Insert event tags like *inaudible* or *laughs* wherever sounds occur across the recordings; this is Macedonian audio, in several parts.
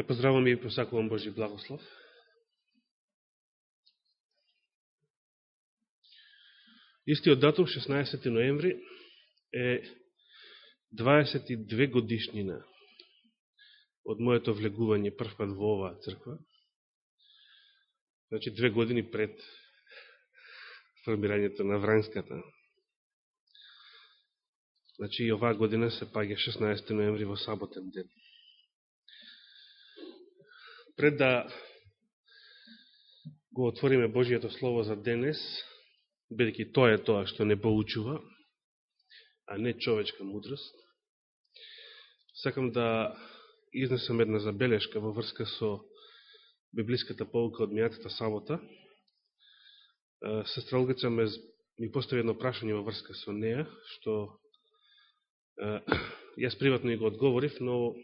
Ве поздравам и посакувам Божи благослов. Истиот датум, 16. ноември, е 22 годишнина од моето влегување првпат во оваа црква. Значи, две години пред формирањето на Вранската. Значи, и оваа година се паѓа 16. ноември во саботен ден пред да го отвориме Божијето Слово за денес, бидеќи тоа е тоа што не поучува, а не човечка мудрост, сакам да изнесам една забелешка во врска со библиската полка од мијатата сабота. Сестра Олгица ме ми постави едно прашање во врска со неја, што *clears throat* јас приватно и го одговорив, но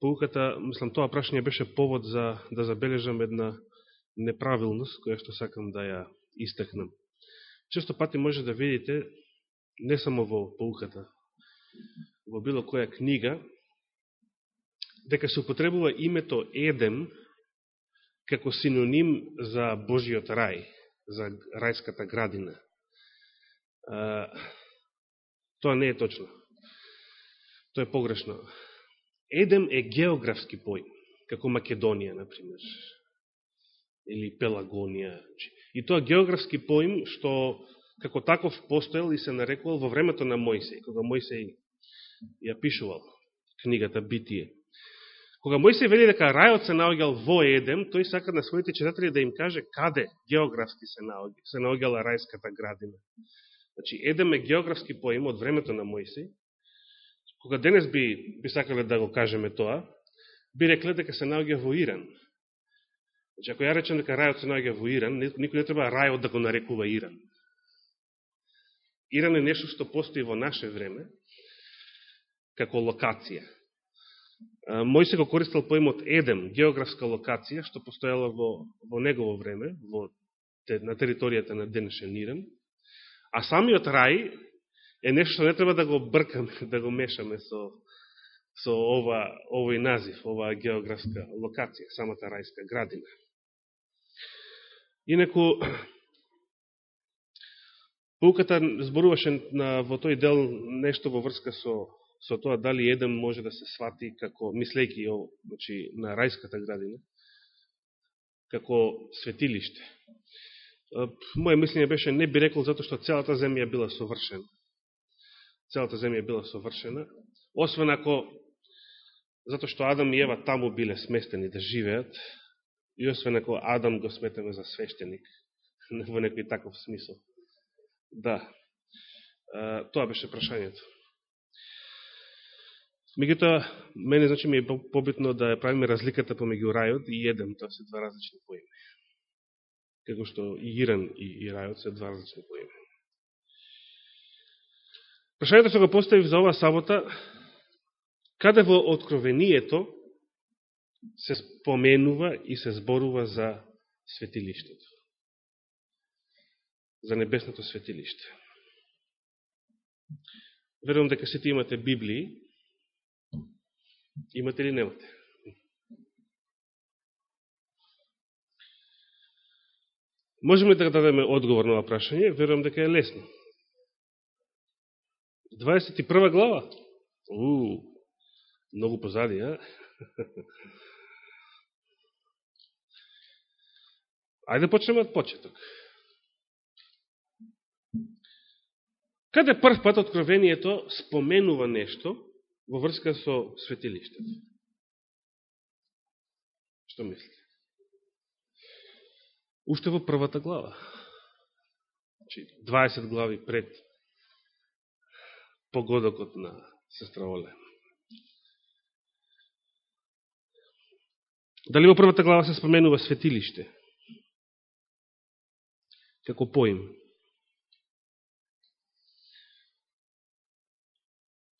Поуката, мислам, тоа прашање беше повод за да забележам една неправилност, која што сакам да ја истекнам. Често пати може да видите, не само во поуката, во било која книга, дека се употребува името Едем како синоним за Божиот рај, за рајската градина. А, тоа не е точно. Тоа е погрешно. Едем е географски поим, како Македонија, например, или Пелагонија. Значи. И тоа географски поим, што како таков постоел и се нарекувал во времето на Мојсей, кога Мојсей ја пишувал книгата Битие. Кога Мојсей вели дека рајот се наоѓал во Едем, тој сака на своите читатели да им каже каде географски се наоѓа, се наоѓала рајската градина. Значи, Едем е географски поим од времето на Мојсей, кога денес би, би сакале да го кажеме тоа, би рекле дека се наоѓа во Иран. Значи, ако ја речем дека рајот се наоѓа во Иран, никој не треба рајот да го нарекува Иран. Иран е нешто што постои во наше време, како локација. Мој се го користил поимот Едем, географска локација, што постојала во, во негово време, во, на територијата на денешен Иран, а самиот рај е нешто не треба да го бркаме, *laughs* да го мешаме со, со ова, овој назив, оваа географска локација, самата рајска градина. Инако, *clears throat* Пауката зборуваше на, во тој дел нешто во врска со, со тоа дали еден може да се свати како, мислејки значи, на рајската градина, како светилиште. Моје мислење беше не би рекол затоа што целата земја била совршена целата земја била совршена, освен ако, затоа што Адам и Ева таму биле сместени да живеат, и освен ако Адам го сметаме за свештеник, *laughs* во некој таков смисол. Да, тоа беше прашањето. Меѓутоа, мене значи ми е побитно да ја правиме разликата помеѓу рајот и едем, тоа се два различни поими. Како што и Иран и, и рајот се два различни поими. Прашањето што го поставив за ова сабота, каде во откровението се споменува и се зборува за светилиштето, за небесното светилиште. Верувам дека сите имате Библии. Имате ли немате? Можеме да дадеме одговор на ова прашање? Верувам дека е лесно. 21 глава? У, многу позади, а? *laughs* Ајде почнеме од почеток. Каде прв пат откровението споменува нешто во врска со светилиштето? Што мислите? Уште во првата глава. Значи, 20 глави пред погодокот на сестра Оле. Дали во првата глава се споменува светилиште? Како поим?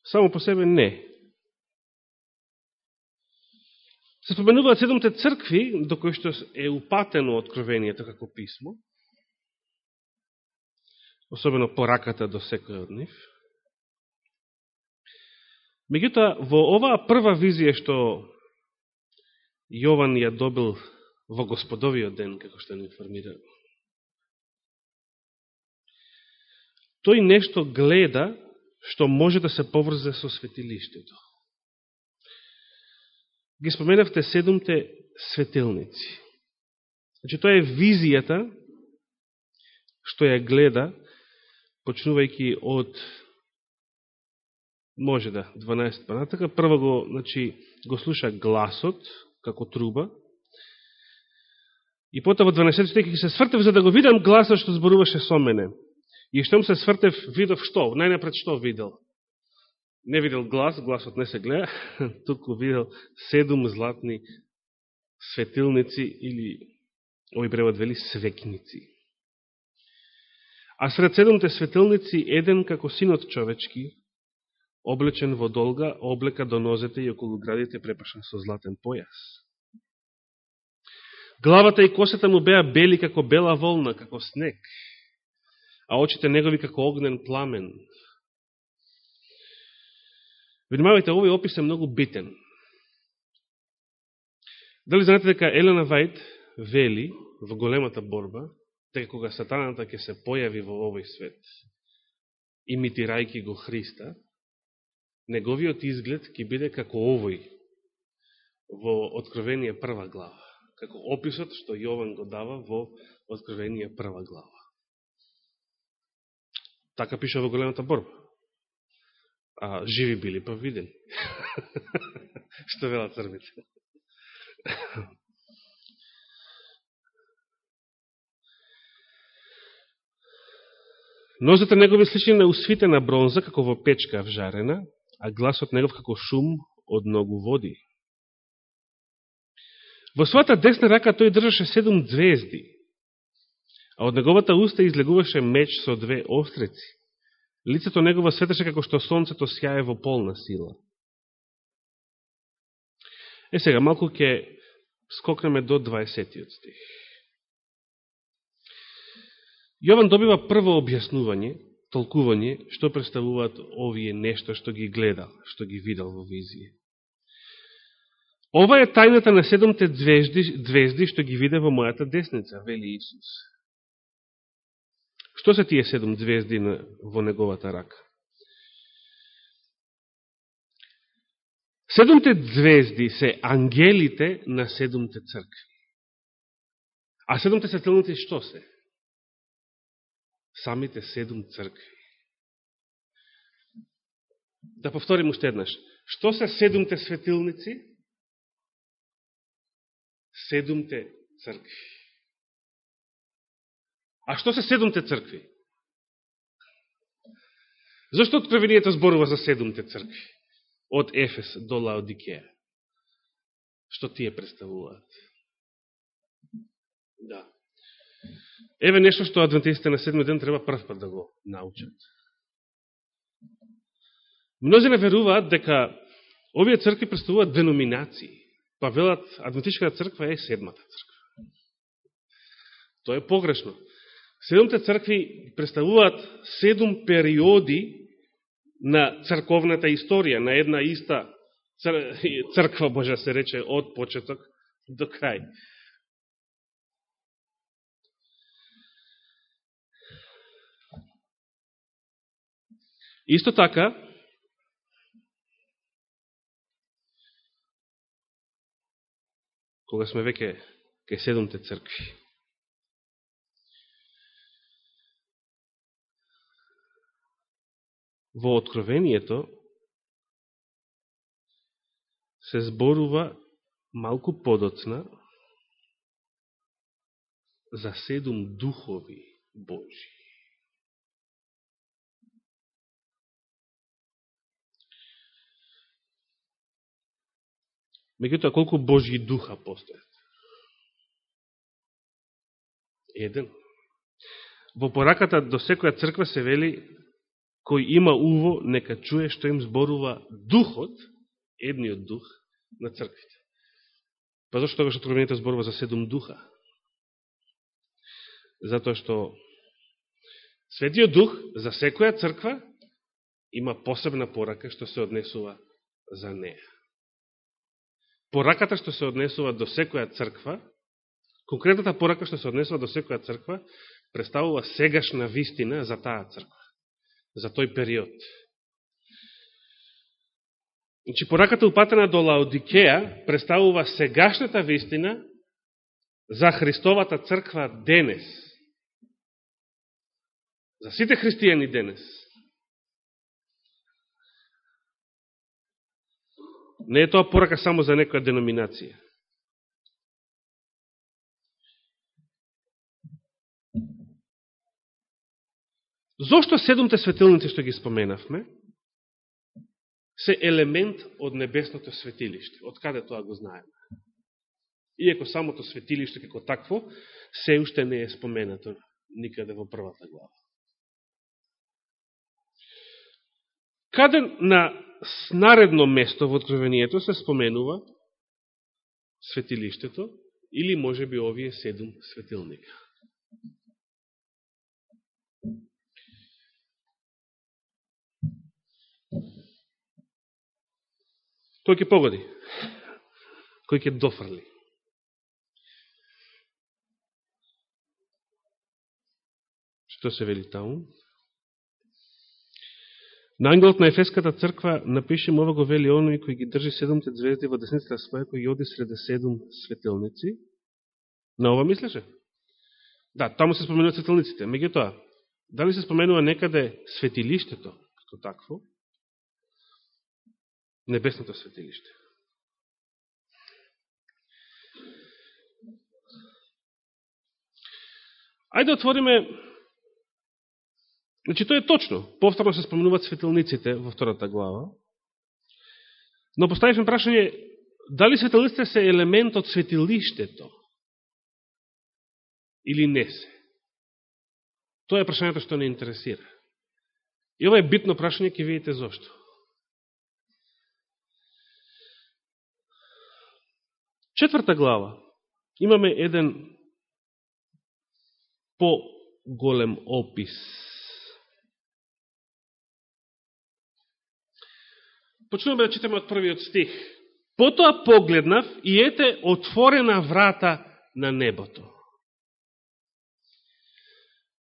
Само по себе не. Се споменуваат седомте цркви, до кои што е упатено откровението како писмо, особено пораката до секој од нив. Меѓутоа, во оваа прва визија што Јован ја добил во господовиот ден, како што ни информира. Тој нешто гледа што може да се поврзе со светилиштето. Ги споменавте седумте светилници. Значи, тоа е визијата што ја гледа, почнувајќи од може да, 12 панатака. прво го, значи, го слуша гласот, како труба, и потоа во 12 стих се свртев за да го видам гласот што зборуваше со мене. И штом се свртев, видов што? Најнапред што видел? Не видел глас, гласот не се гледа, *laughs* туку видел седум златни светилници или, овој превод вели, свекници. А сред седумте светилници, еден како синот човечки, облечен во долга, облека до нозете и околу градите препашен со златен појас. Главата и косата му беа бели како бела волна, како снег, а очите негови како огнен пламен. Внимавајте, овој опис е многу битен. Дали знаете дека Елена Вајд вели во големата борба, дека кога сатаната ќе се појави во овој свет, имитирајки го Христа, неговиот изглед ќе биде како овој во Откровение прва глава, како описот што Јован го дава во Откровение прва глава. Така пише во големата борба. А живи били па видени. *laughs* што велат црвите. *laughs* Нозете негови слични на усвитена бронза, како во печка вжарена, а гласот негов како шум од многу води. Во својата десна рака тој држаше седум звезди, а од неговата уста излегуваше меч со две остреци. Лицето негово светеше како што сонцето сјае во полна сила. Е сега, малку ќе скокнеме до 20 стих. Јован добива прво објаснување, толкување, што представуваат овие нешто што ги гледал, што ги видал во визија. Ова е тајната на седомте звезди, звезди што ги виде во мојата десница, вели Исус. Што се тие седом звезди во неговата рака? Седомте звезди се ангелите на седомте цркви. А седомте светилници што се? Самите седум цркви. Да повторим уште еднаш. Што се седумте светилници? Седумте цркви. А што се седумте цркви? Зошто откровението зборува за седумте цркви? Од Ефес до Лаодикеја. Што тие представуваат? Да. Еве нешто што адвентистите на седми ден треба прв пат да го научат. Мнозина веруваат дека овие цркви представуваат деноминации. Па велат, адвентичката црква е седмата црква. Тоа е погрешно. Седумте цркви представуваат седум периоди на црковната историја, на една иста *laughs* црква, Божа да се рече, од почеток до крај. Исто така, кога сме веќе кај седумте цркви, во Откровението се зборува малку подоцна за седум духови Божи. Меѓутоа, колку Божји духа постојат? Еден. Во пораката до секоја црква се вели, кој има уво, нека чуе што им зборува духот, едниот дух, на црквите. Па зашто тогаш откровението зборува за седум духа? Затоа што Светиот Дух за секоја црква има посебна порака што се однесува за неја пораката што се однесува до секоја црква, конкретната порака што се однесува до секоја црква, представува сегашна вистина за таа црква, за тој период. Значи, пораката упатена до Лаодикеја представува сегашната вистина за Христовата црква денес. За сите христијани денес. Не е тоа порака само за некоја деноминација. Зошто седумте светилници што ги споменавме, се елемент од небесното светилиште? Од каде тоа го знаеме? Иеко самото светилиште како такво, се уште не е споменато никаде во првата глава. Каде на наредно место во откровението се споменува светилиштето или може би овие седум светилника? Кој ќе погоди? Кој ќе дофрли? Што се вели таму? На ангелот на Ефеската црква напише ова го вели оној кој ги држи седумте звезди во десницата своја, кој ги оди среде седум светилници. На ова мислеше? Да, таму се споменува светилниците. тоа, дали се споменува некаде светилиштето, като такво? небесното светилиште. Ајде отвориме Значи, тоа е точно. Повторно се спомнуваат светилниците во втората глава. Но поставивме прашање, дали светилниците се елемент од светилиштето? Или не се? Тоа е прашањето што не интересира. И ова е битно прашање, ќе видите зошто. Четврта глава. Имаме еден по-голем опис. Почнуваме да читаме од првиот стих. Потоа погледнав и ете отворена врата на небото.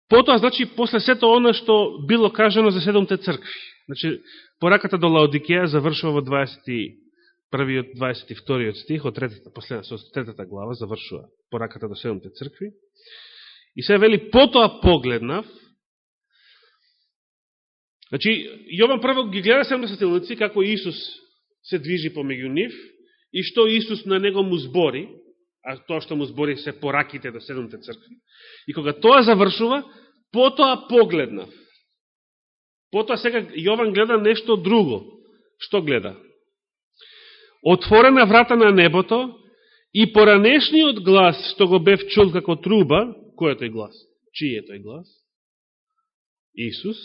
Потоа, значи, после сето оно што било кажано за седомте цркви. Значи, пораката до Лаодикеја завршува во првиот 22 стих од третата, последна, со третата глава завршува пораката до седомте цркви. И се вели, потоа погледнав, Значи, Јован прво ги гледа седомте светилници, како Исус се движи помеѓу нив, и што Исус на него му збори, а тоа што му збори се пораките до седомте цркви. И кога тоа завршува, потоа погледнав. Потоа сега Јован гледа нешто друго. Што гледа? отворена врата на небото и поранешниот глас што го бев чул како труба, кој е тој глас? Чиј е тој глас? Исус,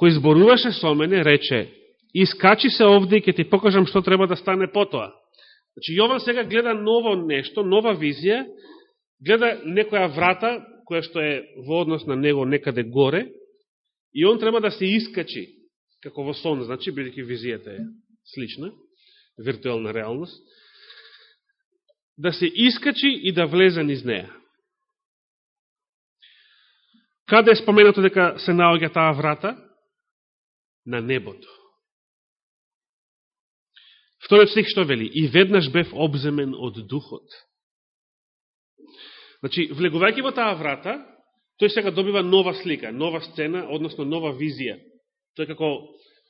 кој зборуваше со мене, рече, искачи се овде и ке ти покажам што треба да стане потоа. Значи, Јован сега гледа ново нешто, нова визија, гледа некоја врата, која што е во однос на него некаде горе, и он треба да се искачи, како во сон, значи, бидеќи визијата е слична, виртуелна реалност, да се искачи и да влезе низ неја. Каде е споменато дека се наоѓа таа врата? На небото. Вториот стих што вели? И веднаш бев обземен од духот. Значи, влегувајќи во таа врата, тој сега добива нова слика, нова сцена, односно нова визија. Тој како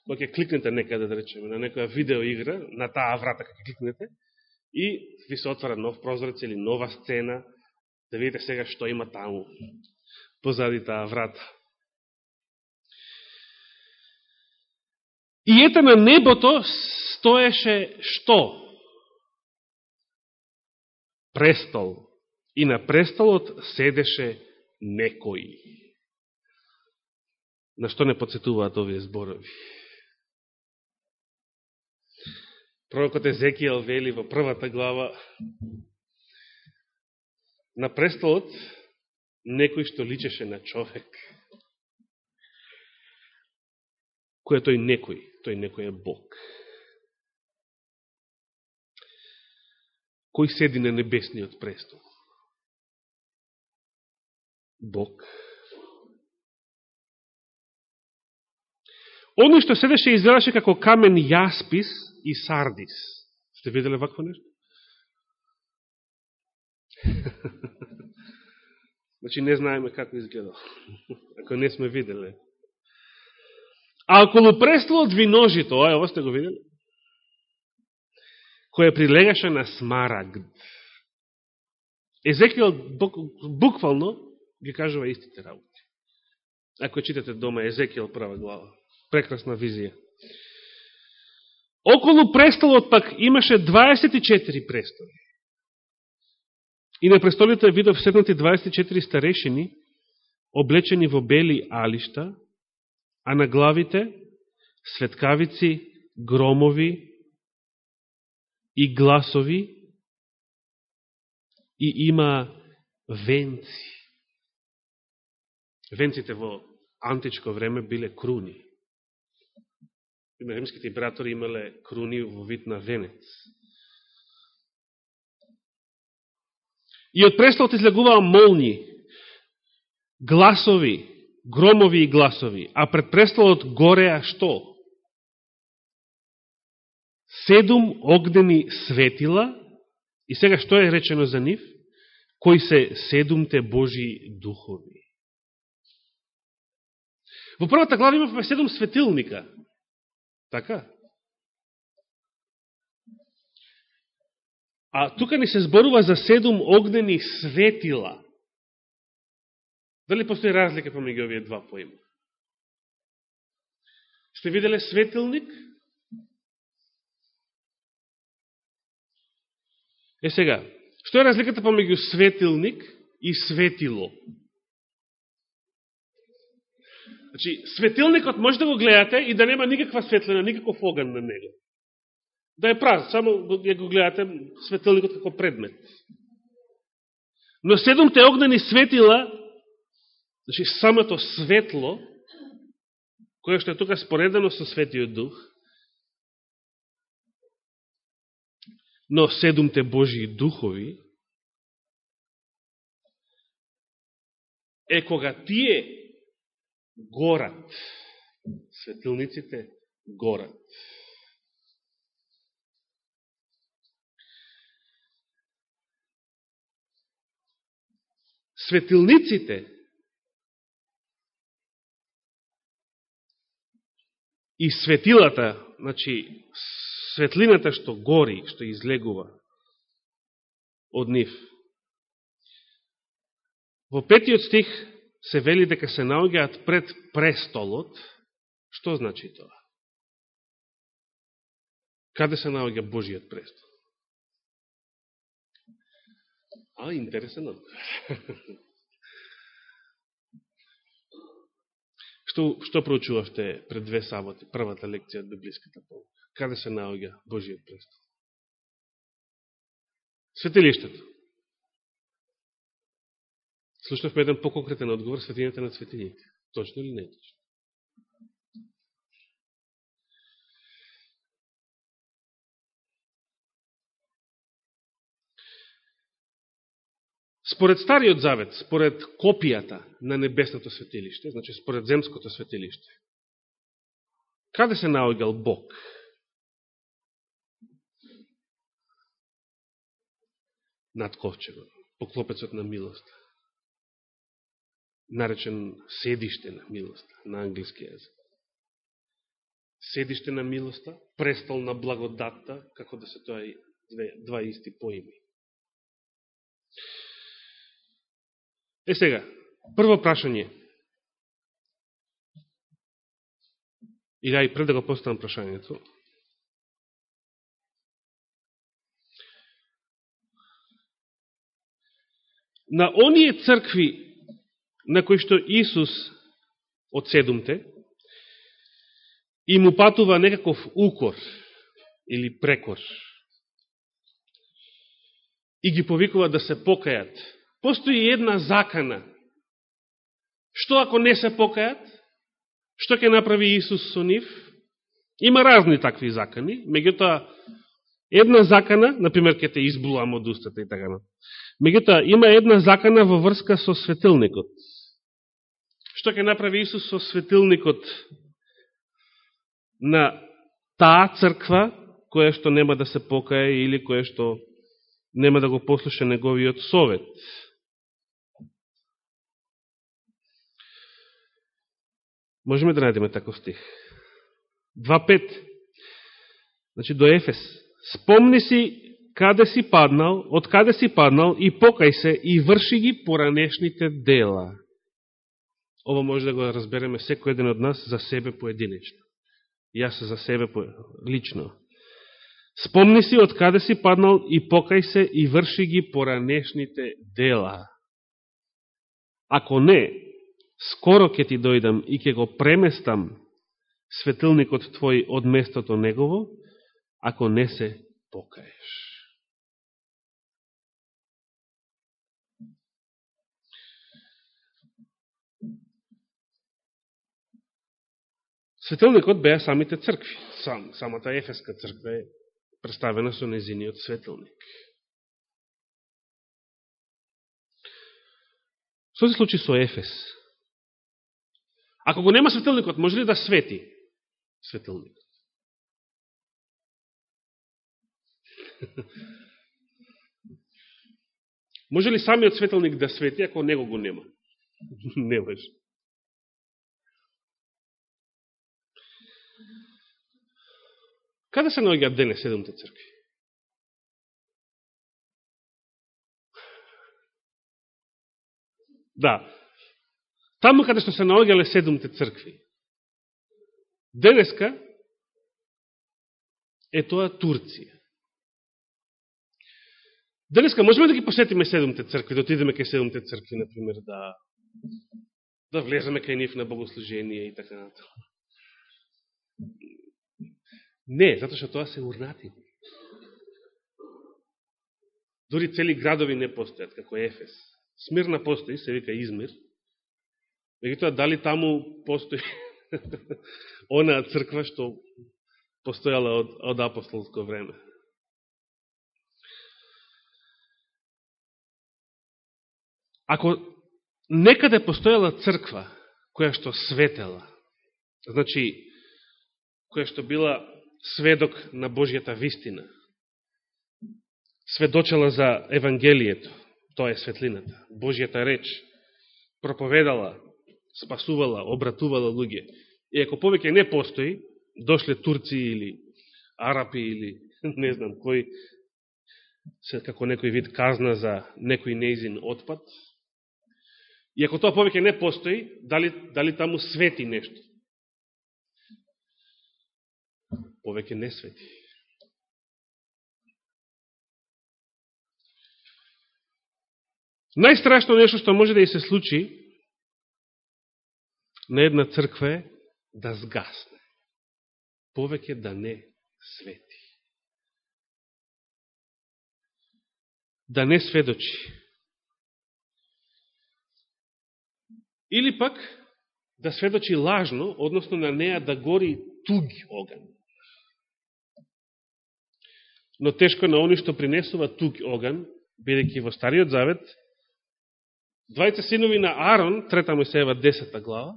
кога ќе кликнете некаде, да речеме, на некоја видеоигра, на таа врата кога кликнете, и ви се отвара нов прозорец или нова сцена, да видите сега што има таму, позади таа врата. И ете на небото стоеше што? Престол. И на престолот седеше некој. На што не подсетуваат овие зборови? Пророкот Езекијал вели во првата глава на престолот некој што личеше на човек. Кој е тој некој? Тој некој е Бог. кој седи на небесниот престол? Бог. Оно што седеше изгледаше како камен јаспис и сардис. Сте виделе вакво нешто? *laughs* значи не знаеме како изгледал. Ако не сме виделе. А околу престолот виножито, ова, ово сте го видели? Кој прилегаше на смарагд. Езекијал буквално ги кажува истите работи. Ако читате дома Езекијал прва глава. Прекрасна визија. Околу престолот пак имаше 24 престоли. И на престолите видов седнати 24 старешини, облечени во бели алишта, а на главите светкавици, громови и гласови и има венци. Венците во античко време биле круни. Римските императори имале круни во вид на венец. И од престолот излегуваа молни, гласови, громови и гласови, а пред престолот гореа што? Седум огнени светила, и сега што е речено за нив? Кои се седумте Божи духови. Во првата глава имавме седум светилника. Така? А тука ни се зборува за седум огнени светила. Дали постои разлика помеѓу овие два поима? Сте виделе светилник? Е сега, што е разликата помеѓу светилник и светило? Значи, светилникот може да го гледате и да нема никаква светлина, никаков оган на него. Да е праз, само ја го гледате светилникот како предмет. Но седомте огнени светила Значи, самото светло, кое што е тука споредено со Светиот Дух, но седумте Божии духови, е кога тие горат, светилниците горат. Светилниците и светилата, значи светлината што гори, што излегува од нив. Во петиот стих се вели дека се наоѓаат пред престолот. Што значи тоа? Каде се наоѓа Божиот престол? А, интересен одговор. *laughs* Што, што проучувавте пред две саботи, првата лекција од библиската полка? Каде се наоѓа Божиот престол? Светилиштето. Слушнавме еден поконкретен одговор, светињата на светињите. Точно или не точно? Според Стариот Завет, според копијата на Небесното светилиште, значи според земското светилиште, каде се наоѓал Бог? Над ковчегот, поклопецот на милост. Наречен седиште на милост на англиски език. Седиште на милоста, престол на благодатта, како да се тоа и два исти поими. Е сега, прво прашање. И да, и пред да го поставам прашањето. На оние цркви на кои што Исус од седумте и му патува некаков укор или прекор и ги повикува да се покајат постои една закана. Што ако не се покајат? Што ќе направи Исус со нив? Има разни такви закани, меѓутоа една закана, например, ке те избулам од устата и така. Меѓутоа, има една закана во врска со светилникот. Што ќе направи Исус со светилникот на таа црква, која што нема да се покае или која што нема да го послуша неговиот совет. Можеме да најдеме таков стих. 2.5. Значи, до Ефес. Спомни си каде си паднал, од каде си паднал и покај се и врши ги поранешните дела. Ова може да го разбереме секој еден од нас за себе поединечно. Јас за себе лично. Спомни си од каде си паднал и покај се и врши ги поранешните дела. Ако не, скоро ќе ти дојдам и ќе го преместам светилникот твој од местото негово, ако не се покаеш. Светилникот беа самите цркви. Сам, самата Ефеска црква е представена со незиниот светилник. Што се случи со Ефес? Ако го нема светилникот, може ли да свети светилникот? *laughs* може ли самиот светилник да свети, ако него го нема? *laughs* Не може. Каде се наоѓаат денес седомте цркви? Да. Таму каде што се наоѓале седумте цркви. Денеска е тоа Турција. Денеска можеме да ги посетиме седумте цркви, да отидеме кај седумте цркви, например, да да влеземе кај нив на богослужение и така натаму. Не, затоа што тоа се урнати. Дори цели градови не постојат, како Ефес. Смирна постои, се вика Измир. Меѓутоа, дали таму постои *laughs* онаа црква што постојала од, од апостолско време? Ако некаде постојала црква која што светела, значи, која што била сведок на Божијата вистина. Сведочела за Евангелието, тоа е светлината, Божијата реч, проповедала, спасувала, обратувала луѓе. И ако повеќе не постои, дошле турци или арапи или *laughs* не знам кој, се како некој вид казна за некој неизин отпад, и ако тоа повеќе не постои, дали, дали таму свети нешто? повеќе не свети. Најстрашно нешто што може да и се случи на една црква е да згасне, Повеќе да не свети. Да не сведочи. Или пак да сведочи лажно, односно на неа да гори туг оган но тешко на они што принесува туг оган, бидејќи во Стариот Завет, двајца синови на Арон, трета му се ева десета глава,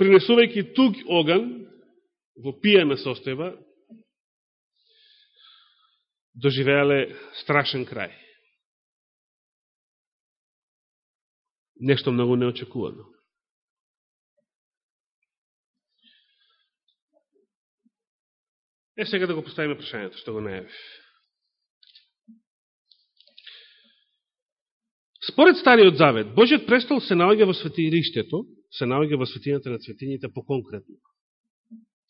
принесувајќи тук оган во пијана состојба, доживеале страшен крај. Нешто многу неочекувано. Е, сега да го поставиме прашањето, што го најавив. Според Стариот Завет, Божиот престол се наоѓа во светилиштето, се наоѓа во светината на светињите по-конкретно.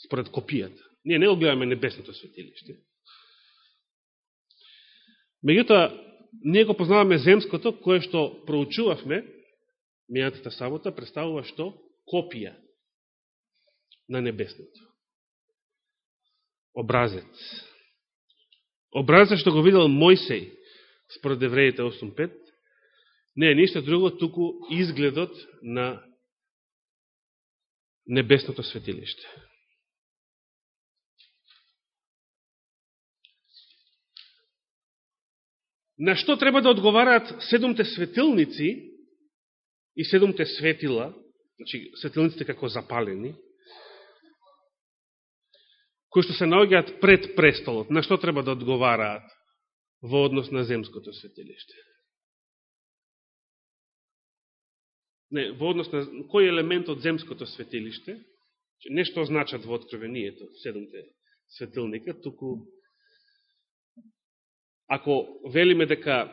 Според копијата. Ние не го гледаме небесното светилиште. Меѓутоа, ние го познаваме земското, кое што проучувавме, мејатата сабота, представува што? Копија на небесното образец. Образец што го видел Мојсей, според Евреите 8.5, не е ништо друго, туку изгледот на небесното светилиште. На што треба да одговараат седомте светилници и седомте светила, значи светилниците како запалени, кои што се наоѓаат пред престолот, на што треба да одговараат во однос на земското светилиште? Не, во однос на кој елемент од земското светилиште, нешто значат во откровението, седумте светилника, туку ако велиме дека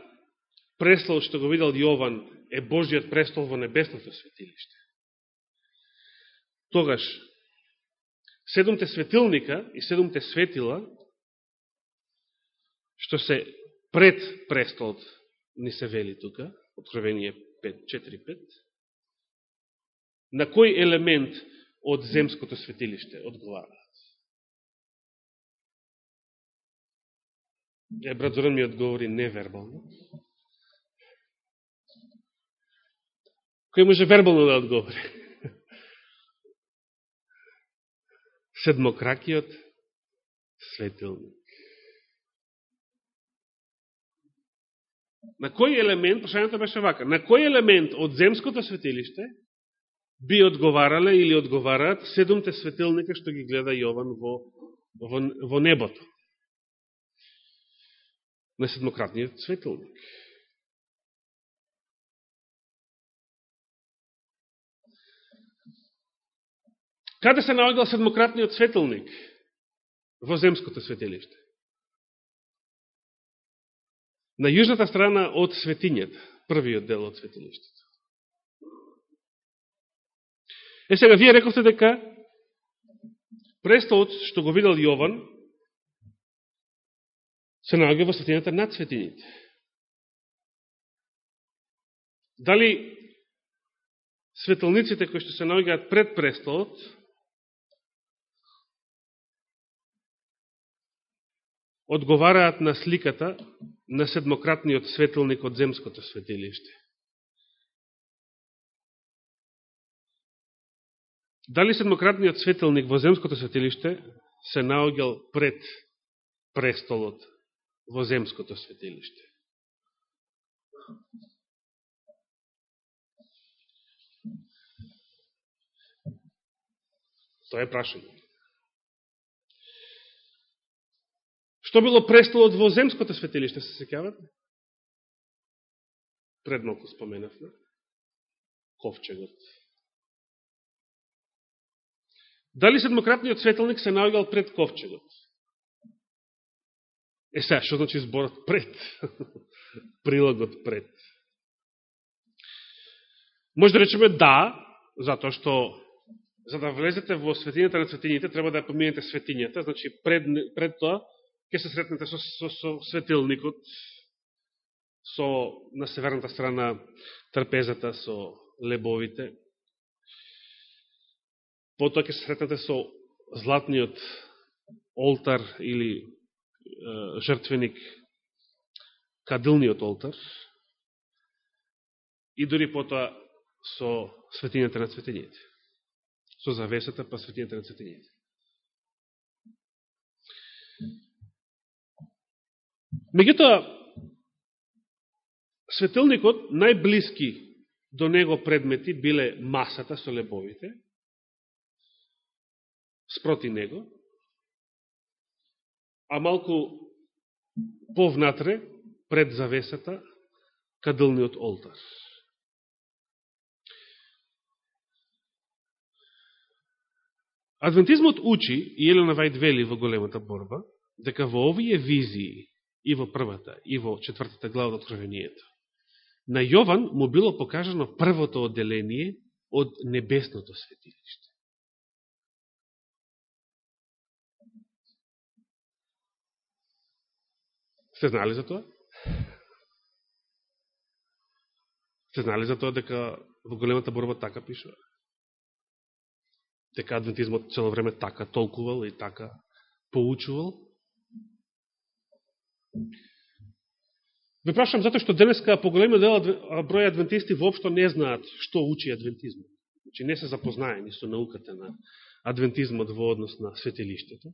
престол што го видел Јован е Божиот престол во небесното светилиште, тогаш седумте светилника и седумте светила што се пред престолот ни се вели тука, Откровение 4.5, на кој елемент од земското светилиште одговараат? Е, брат Зоран ми одговори невербално. Кој може вербално да одговори? *laughs* Седмокракиот светилник. На кој елемент, прашањето беше вака, на кој елемент од земското светилиште би одговарале или одговараат седумте светилника што ги гледа Јован во, во, во небото? На седмократниот светилник. Каде се наоѓал седмократниот светилник? Во земското светилиште. На јужната страна од светињата, првиот дел од светилиштето. Е сега, вие рековте дека престолот што го видел Јован се наоѓа во светината над светините. Дали светилниците кои што се наоѓаат пред престолот одговараат на сликата на седмократниот светилник од земското светилиште. Дали седмократниот светилник во земското светилиште се наоѓал пред престолот во земското светилиште? Тоа е прашање. Што било престолот во земското светилиште, се секјавате? Пред малку споменавме. Ковчегот. Дали седмократниот светилник се наоѓал пред ковчегот? Е сега, што значи зборот пред? *laughs* Прилогот пред. Може да речеме да, затоа што за да влезете во светињата на светињите, треба да поминете светињата, значи пред, пред тоа ќе се сретнете со, со, со светилникот, со на северната страна трпезата со лебовите. Потоа ќе се сретнете со златниот олтар или е, жртвеник, кадилниот олтар. И дори потоа со светињата на светињите. Со завесата па светињата на светињите. Меѓутоа, светилникот, најблиски до него предмети биле масата со лебовите, спроти него, а малку повнатре, пред завесата, кадилниот олтар. Адвентизмот учи, и Елена Вајд вели во големата борба, дека во овие визии и во првата, и во четвртата глава од Откровението. На Јован му било покажано првото одделение од небесното светилиште. Се знали за тоа? Се знали за тоа дека во големата борба така пишува? Дека адвентизмот цело време така толкувал и така поучувал? Ве прашам затоа што денеска поголемиот дел број адвентисти воопшто не знаат што учи адвентизмот. Значи не се запознаени со науката на адвентизмот во однос на светилиштето.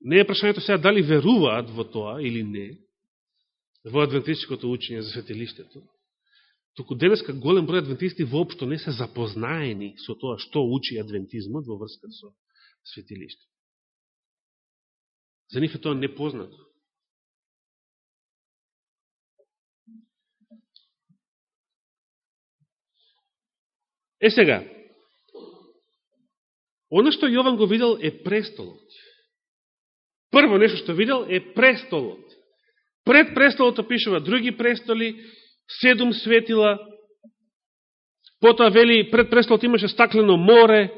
Не е прашањето сега дали веруваат во тоа или не, во адвентистичкото учење за светилиштето, туку денеска голем број адвентисти воопшто не се запознаени со тоа што учи адвентизмот во врска со светилиште. За нив е тоа непознато. Е сега, оно што Јован го видел е престолот. Прво нешто што видел е престолот. Пред престолот опишува други престоли, седум светила, потоа вели пред престолот имаше стаклено море,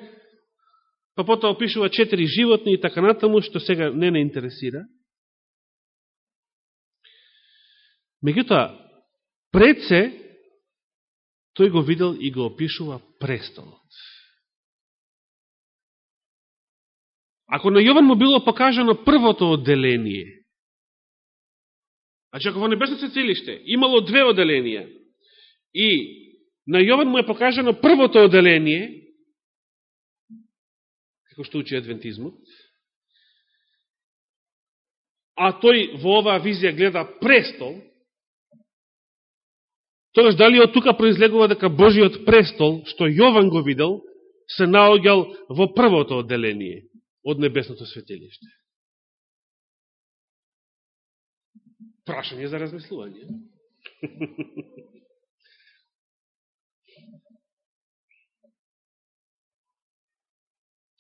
па потоа опишува четири животни и така натаму, што сега не не интересира. Меѓутоа, пред се, тој го видел и го опишува престолот. Ако на Јован му било покажано првото одделение, значи ако во небесно светилиште имало две одделенија и на Јован му е покажано првото одделение, како што учи адвентизмот, а тој во оваа визија гледа престол, тогаш дали од тука произлегува дека Божиот престол, што Јован го видел, се наоѓал во првото одделение? Од небесното светилиште. Прашање за размислување. *laughs*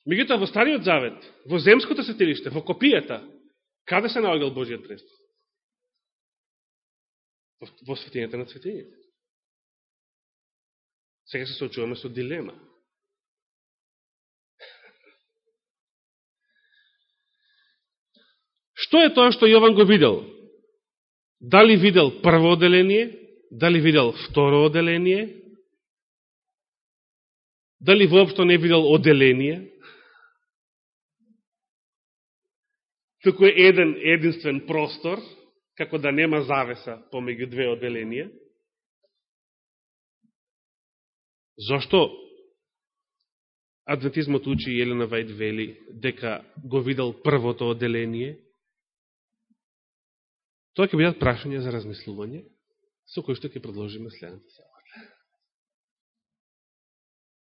Мегутоа, во Стариот Завет, во земското светилиште, во копијата, каде се наоѓал Божиот престол? Во светињата на светињата. Сега се соочуваме со дилема. Што е тоа што Јован го видел? Дали видел прво оделение? Дали видел второ оделение? Дали воопшто не видел оделение? Туку е еден единствен простор, како да нема завеса помеѓу две оделенија. Зошто адвентизмот учи Елена Вајд вели дека го видел првото оделение, Тоа ќе бидат прашања за размислување, со кои што ќе продолжиме следната